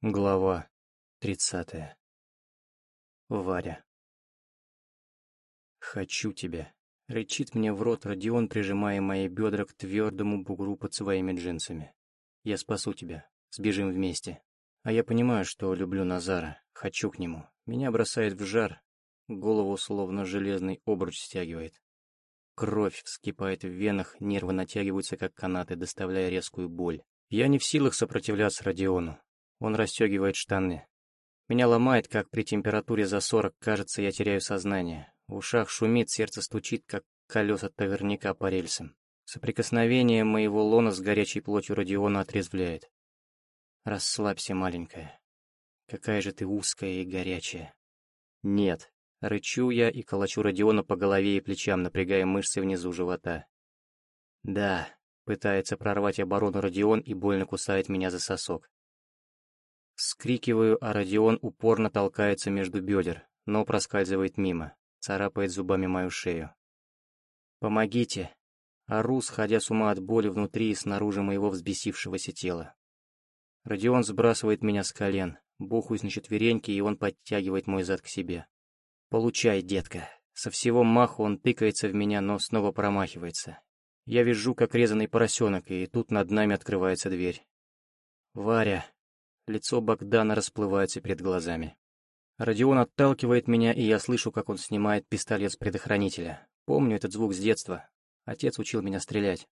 Глава тридцатая. Варя. «Хочу тебя», — рычит мне в рот Родион, прижимая мои бедра к твердому бугру под своими джинсами. «Я спасу тебя. Сбежим вместе». А я понимаю, что люблю Назара, хочу к нему. Меня бросает в жар, голову словно железный обруч стягивает. Кровь вскипает в венах, нервы натягиваются, как канаты, доставляя резкую боль. Я не в силах сопротивляться Родиону. Он расстегивает штаны. Меня ломает, как при температуре за сорок, кажется, я теряю сознание. В ушах шумит, сердце стучит, как колеса таверняка по рельсам. Соприкосновение моего лона с горячей плотью Родиона отрезвляет. Расслабься, маленькая. Какая же ты узкая и горячая. Нет. Рычу я и колочу Родиона по голове и плечам, напрягая мышцы внизу живота. Да, пытается прорвать оборону Родион и больно кусает меня за сосок. Скрикиваю, а Родион упорно толкается между бедер, но проскальзывает мимо, царапает зубами мою шею. «Помогите!» Ору, сходя с ума от боли внутри и снаружи моего взбесившегося тела. Родион сбрасывает меня с колен, бухаюсь на четвереньки, и он подтягивает мой зад к себе. «Получай, детка!» Со всего маху он тыкается в меня, но снова промахивается. Я вижу, как резанный поросенок, и тут над нами открывается дверь. «Варя!» Лицо Богдана расплывается перед глазами. Родион отталкивает меня, и я слышу, как он снимает пистолет с предохранителя. Помню этот звук с детства. Отец учил меня стрелять.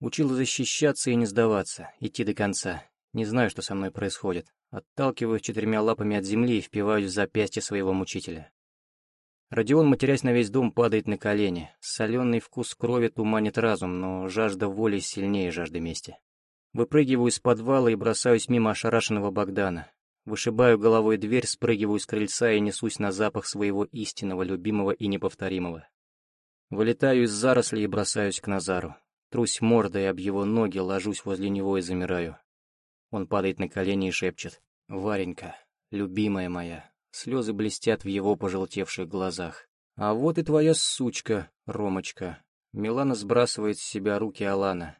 Учил защищаться и не сдаваться, идти до конца. Не знаю, что со мной происходит. Отталкиваюсь четырьмя лапами от земли и впиваюсь в запястье своего мучителя. Родион, матерясь на весь дом, падает на колени. Соленый вкус крови туманит разум, но жажда воли сильнее жажды мести. Выпрыгиваю из подвала и бросаюсь мимо ошарашенного Богдана. Вышибаю головой дверь, спрыгиваю с крыльца и несусь на запах своего истинного, любимого и неповторимого. Вылетаю из зарослей и бросаюсь к Назару. Трусь мордой об его ноги, ложусь возле него и замираю. Он падает на колени и шепчет. «Варенька, любимая моя». Слезы блестят в его пожелтевших глазах. «А вот и твоя сучка, Ромочка». Милана сбрасывает с себя руки Алана.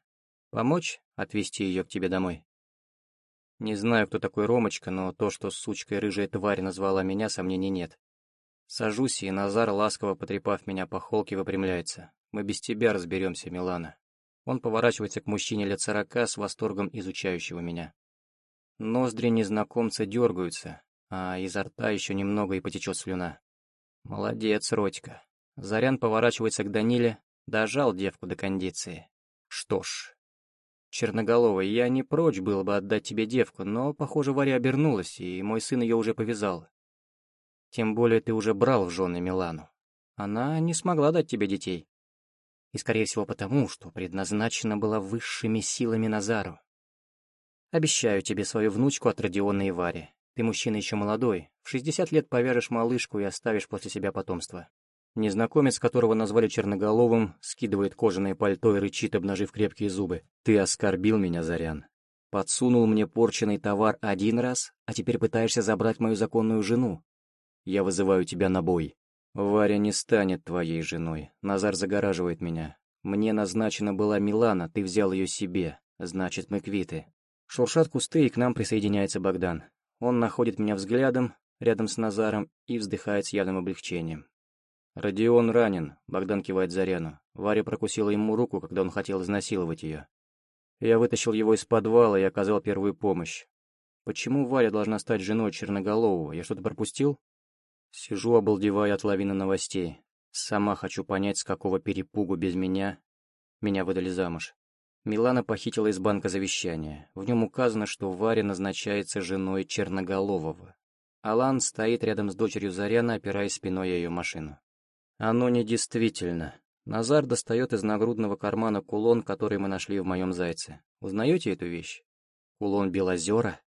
«Помочь?» Отвезти ее к тебе домой. Не знаю, кто такой Ромочка, но то, что сучкой рыжая тварь назвала меня, сомнений нет. Сажусь, и Назар, ласково потрепав меня по холке, выпрямляется. Мы без тебя разберемся, Милана. Он поворачивается к мужчине лет сорока с восторгом изучающего меня. Ноздри незнакомца дергаются, а изо рта еще немного и потечет слюна. Молодец, Родька. Зарян поворачивается к Даниле, дожал девку до кондиции. Что ж, Черноголовый, я не прочь был бы отдать тебе девку, но, похоже, Варя обернулась, и мой сын ее уже повязал. Тем более ты уже брал в жены Милану. Она не смогла дать тебе детей. И, скорее всего, потому, что предназначена была высшими силами Назару. Обещаю тебе свою внучку от Родиона и Вари. Ты мужчина еще молодой, в 60 лет повяжешь малышку и оставишь после себя потомство. Незнакомец, которого назвали черноголовым, скидывает кожаное пальто и рычит, обнажив крепкие зубы. «Ты оскорбил меня, Зарян. Подсунул мне порченный товар один раз, а теперь пытаешься забрать мою законную жену. Я вызываю тебя на бой. Варя не станет твоей женой. Назар загораживает меня. Мне назначена была Милана, ты взял ее себе. Значит, мы квиты». Шуршат кусты, и к нам присоединяется Богдан. Он находит меня взглядом, рядом с Назаром, и вздыхает с явным облегчением. «Родион ранен», — Богдан кивает Заряну. Варя прокусила ему руку, когда он хотел изнасиловать ее. Я вытащил его из подвала и оказал первую помощь. Почему Варя должна стать женой Черноголового? Я что-то пропустил? Сижу, обалдевая от лавины новостей. Сама хочу понять, с какого перепугу без меня меня выдали замуж. Милана похитила из банка завещание. В нем указано, что Варя назначается женой Черноголового. Алан стоит рядом с дочерью Заряна, опираясь спиной ее машину. Оно недействительно. Назар достает из нагрудного кармана кулон, который мы нашли в моем зайце. Узнаете эту вещь? Кулон Белозера?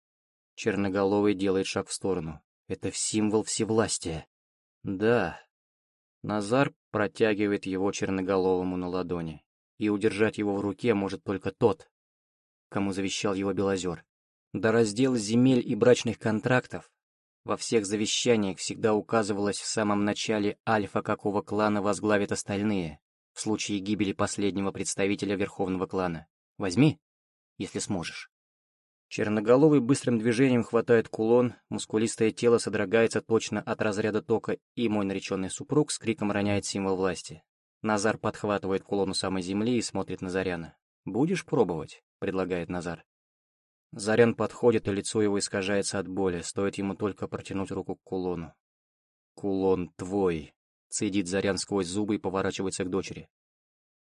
Черноголовый делает шаг в сторону. Это символ всевластия. Да. Назар протягивает его черноголовому на ладони. И удержать его в руке может только тот, кому завещал его Белозер. До раздела земель и брачных контрактов во всех завещаниях всегда указывалось в самом начале альфа какого клана возглавит остальные, в случае гибели последнего представителя Верховного клана. Возьми, если сможешь. Черноголовый быстрым движением хватает кулон, мускулистое тело содрогается точно от разряда тока, и мой нареченный супруг с криком роняет символ власти. Назар подхватывает кулон у самой земли и смотрит на Заряна. «Будешь пробовать?» — предлагает Назар. Зарян подходит, и лицо его искажается от боли, стоит ему только протянуть руку к кулону. «Кулон твой!» — цедит Зарян сквозь зубы и поворачивается к дочери.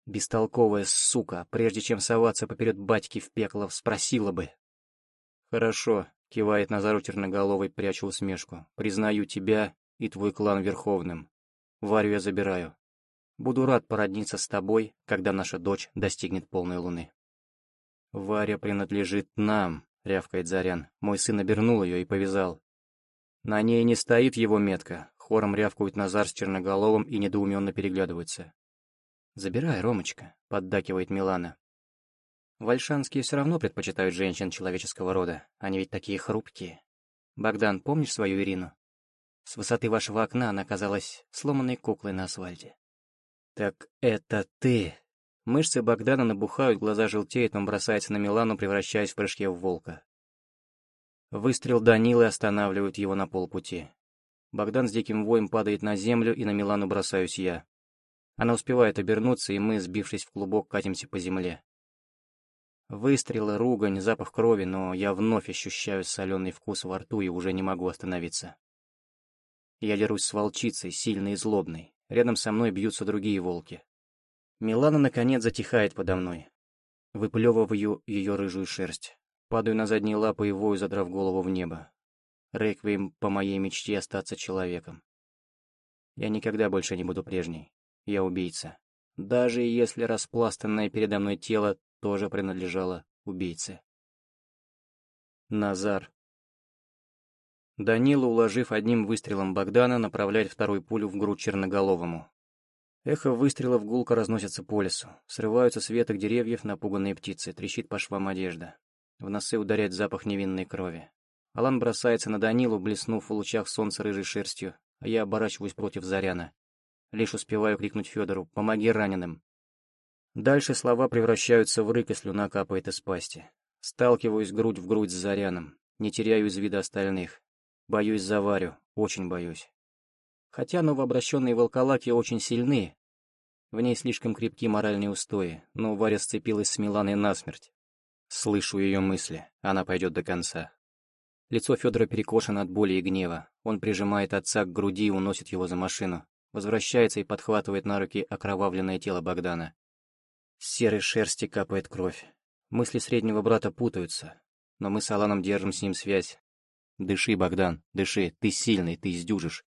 Бестолковая сука, прежде чем соваться поперед батьки в пекло, спросила бы, «Хорошо», — кивает Назару Черноголовый, пряча усмешку. «Признаю тебя и твой клан Верховным. Варю я забираю. Буду рад породниться с тобой, когда наша дочь достигнет полной луны». «Варя принадлежит нам», — рявкает Зарян. Мой сын обернул ее и повязал. На ней не стоит его метка. Хором рявкают Назар с Черноголовым и недоуменно переглядываются. «Забирай, Ромочка», — поддакивает Милана. Вальшанские все равно предпочитают женщин человеческого рода, они ведь такие хрупкие. Богдан, помнишь свою Ирину? С высоты вашего окна она казалась сломанной куклой на асфальте. Так это ты. Мышцы Богдана набухают, глаза желтеют, он бросается на Милану, превращаясь в прыжке в волка. Выстрел Данилы останавливает его на полпути. Богдан с диким воем падает на землю, и на Милану бросаюсь я. Она успевает обернуться, и мы, сбившись в клубок, катимся по земле. Выстрелы, ругань, запах крови, но я вновь ощущаю соленый вкус во рту и уже не могу остановиться. Я дерусь с волчицей, сильной и злобной. Рядом со мной бьются другие волки. Милана, наконец, затихает подо мной. Выплевываю ее рыжую шерсть. Падаю на задние лапы и вою, задрав голову в небо. Реквием по моей мечте остаться человеком. Я никогда больше не буду прежней. Я убийца. Даже если распластанное передо мной тело тоже принадлежало убийце. Назар. Данила, уложив одним выстрелом Богдана, направляет вторую пулю в грудь черноголовому. Эхо выстрелов гулко разносится по лесу. Срываются с веток деревьев напуганные птицы, трещит по швам одежда. В носы ударяет запах невинной крови. Алан бросается на Данилу, блеснув в лучах солнца рыжей шерстью, а я оборачиваюсь против Заряна. Лишь успеваю крикнуть Федору «Помоги раненым!». Дальше слова превращаются в рык, и слюна капает из пасти. Сталкиваюсь грудь в грудь с Заряном, не теряю из вида остальных. Боюсь за Варю, очень боюсь. Хотя новообращенные волколаки очень сильны. В ней слишком крепки моральные устои, но Варя сцепилась с Миланой насмерть. Слышу ее мысли, она пойдет до конца. Лицо Федора перекошено от боли и гнева. Он прижимает отца к груди и уносит его за машину. Возвращается и подхватывает на руки окровавленное тело Богдана. С серой шерсти капает кровь. Мысли среднего брата путаются, но мы с Аланом держим с ним связь. Дыши, Богдан, дыши, ты сильный, ты издюжишь.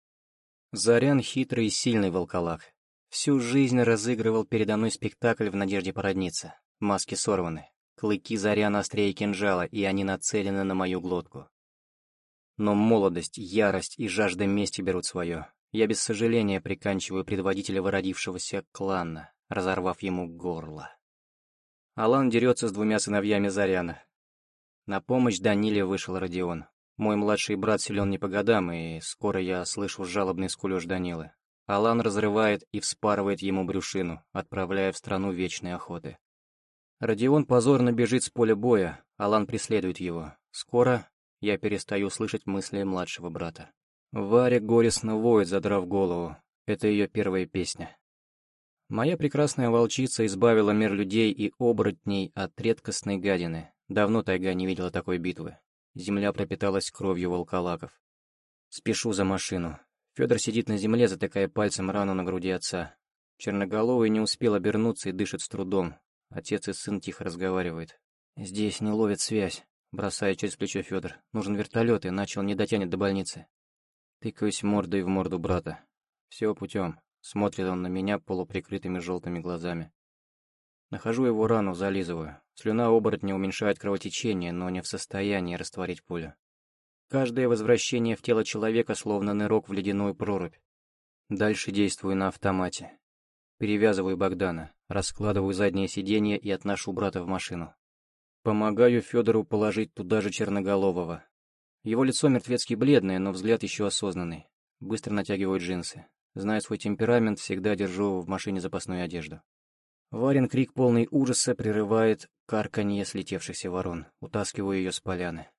Зарян хитрый и сильный волколак. Всю жизнь разыгрывал передо мной спектакль в надежде породниться. Маски сорваны. Клыки Заряна острее кинжала, и они нацелены на мою глотку. Но молодость, ярость и жажда мести берут свое. Я без сожаления приканчиваю предводителя выродившегося клана, разорвав ему горло. Алан дерется с двумя сыновьями Заряна. На помощь Даниле вышел Родион. Мой младший брат силен не по годам, и скоро я слышу жалобный скулёж Данилы. Алан разрывает и вспарывает ему брюшину, отправляя в страну вечной охоты. Родион позорно бежит с поля боя, Алан преследует его. Скоро я перестаю слышать мысли младшего брата. Варя горестно воет, задрав голову. Это ее первая песня. Моя прекрасная волчица избавила мир людей и оборотней от редкостной гадины. Давно тайга не видела такой битвы. Земля пропиталась кровью волколаков. Спешу за машину. Федор сидит на земле, затыкая пальцем рану на груди отца. Черноголовый не успел обернуться и дышит с трудом. Отец и сын тихо разговаривают. «Здесь не ловит связь», — бросает через плечо Федор. «Нужен вертолет, иначе он не дотянет до больницы». Тыкаюсь мордой в морду брата. Все путем. Смотрит он на меня полуприкрытыми желтыми глазами. Нахожу его рану, зализываю. Слюна оборотня уменьшает кровотечение, но не в состоянии растворить пулю. Каждое возвращение в тело человека словно нырок в ледяную прорубь. Дальше действую на автомате. Перевязываю Богдана, раскладываю заднее сиденье и отношу брата в машину. Помогаю Федору положить туда же Черноголового. Его лицо мертвецки бледное, но взгляд еще осознанный. Быстро натягиваю джинсы. Зная свой темперамент, всегда держу в машине запасную одежду. Варин крик полный ужаса прерывает карканье слетевшихся ворон. Утаскиваю ее с поляны.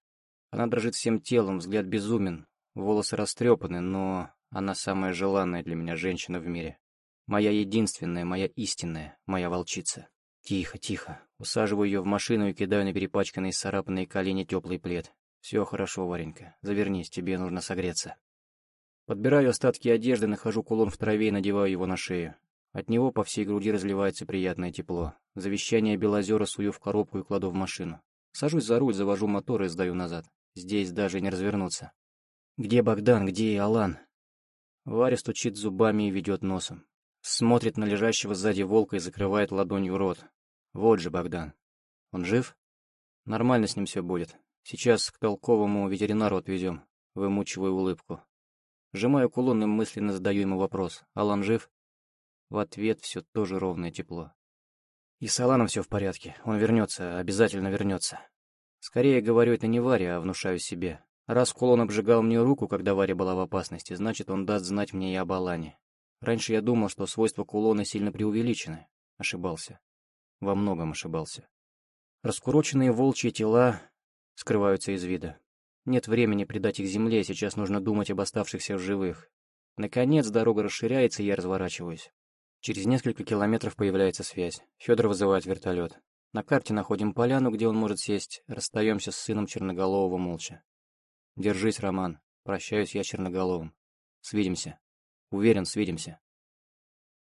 Она дрожит всем телом, взгляд безумен, волосы растрепаны, но она самая желанная для меня женщина в мире. Моя единственная, моя истинная, моя волчица. Тихо, тихо. Усаживаю ее в машину и кидаю на перепачканные царапанные колени теплый плед. Все хорошо, Варенька. Завернись, тебе нужно согреться. Подбираю остатки одежды, нахожу кулон в траве и надеваю его на шею. От него по всей груди разливается приятное тепло. Завещание Белозера сую в коробку и кладу в машину. Сажусь за руль, завожу мотор и сдаю назад. Здесь даже не развернуться. Где Богдан, где Алан? Варя стучит зубами и ведет носом. Смотрит на лежащего сзади волка и закрывает ладонью рот. Вот же Богдан. Он жив? Нормально с ним все будет. Сейчас к толковому ветеринару отвезем. Вымучиваю улыбку. Сжимаю кулон и мысленно задаю ему вопрос. Алан жив? В ответ все тоже ровное тепло. И с Аланом все в порядке. Он вернется, обязательно вернется. Скорее говорю это не Варе, а внушаю себе. Раз кулон обжигал мне руку, когда Варя была в опасности, значит, он даст знать мне и об Алане. Раньше я думал, что свойства кулона сильно преувеличены. Ошибался. Во многом ошибался. Раскуроченные волчьи тела скрываются из вида. Нет времени предать их земле, сейчас нужно думать об оставшихся в живых. Наконец дорога расширяется, и я разворачиваюсь. Через несколько километров появляется связь. Федор вызывает вертолет. На карте находим поляну, где он может сесть. Расстаемся с сыном Черноголового молча. Держись, Роман. Прощаюсь я Черноголовым. Свидимся. Уверен, свидимся.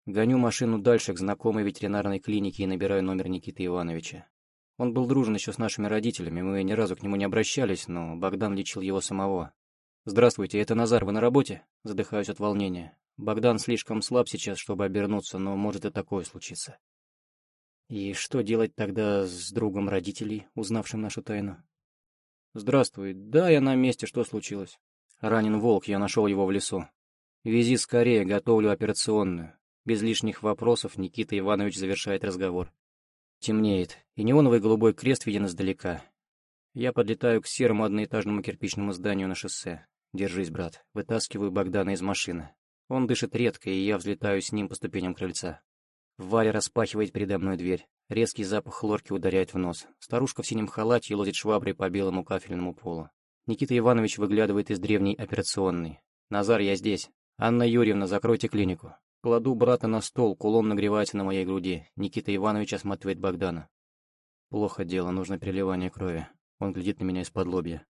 Гоню машину дальше к знакомой ветеринарной клинике и набираю номер Никиты Ивановича. Он был дружен еще с нашими родителями, мы ни разу к нему не обращались, но Богдан лечил его самого. «Здравствуйте, это Назар, вы на работе?» Задыхаюсь от волнения. Богдан слишком слаб сейчас, чтобы обернуться, но может и такое случиться. И что делать тогда с другом родителей, узнавшим нашу тайну? Здравствуй. Да, я на месте, что случилось? Ранен волк, я нашел его в лесу. Вези скорее, готовлю операционную. Без лишних вопросов Никита Иванович завершает разговор. Темнеет, и неоновый голубой крест виден издалека. Я подлетаю к серому одноэтажному кирпичному зданию на шоссе. Держись, брат. Вытаскиваю Богдана из машины. Он дышит редко, и я взлетаю с ним по ступеням крыльца. Валя распахивает передо мной дверь. Резкий запах хлорки ударяет в нос. Старушка в синем халате лозит шваброй по белому кафельному полу. Никита Иванович выглядывает из древней операционной. «Назар, я здесь. Анна Юрьевна, закройте клинику». Кладу брата на стол, кулон нагревается на моей груди. Никита Иванович осматривает Богдана. Плохо дело, нужно переливание крови. Он глядит на меня из-под лобья.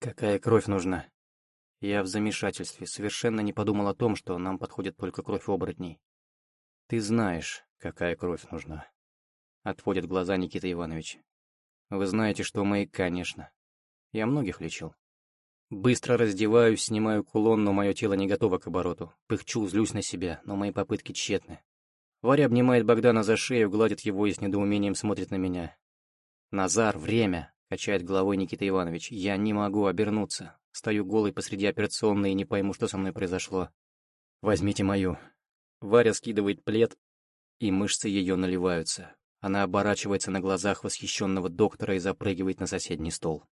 Какая кровь нужна? Я в замешательстве, совершенно не подумал о том, что нам подходит только кровь оборотней. Ты знаешь, какая кровь нужна. Отводит глаза Никита Иванович. Вы знаете, что мои, конечно. Я многих лечил. Быстро раздеваюсь, снимаю кулон, но мое тело не готово к обороту. Пыхчу, злюсь на себя, но мои попытки тщетны. Варя обнимает Богдана за шею, гладит его и с недоумением смотрит на меня. «Назар, время!» — качает головой Никита Иванович. «Я не могу обернуться. Стою голый посреди операционной и не пойму, что со мной произошло. Возьмите мою. Варя скидывает плед, и мышцы ее наливаются. Она оборачивается на глазах восхищенного доктора и запрыгивает на соседний стол.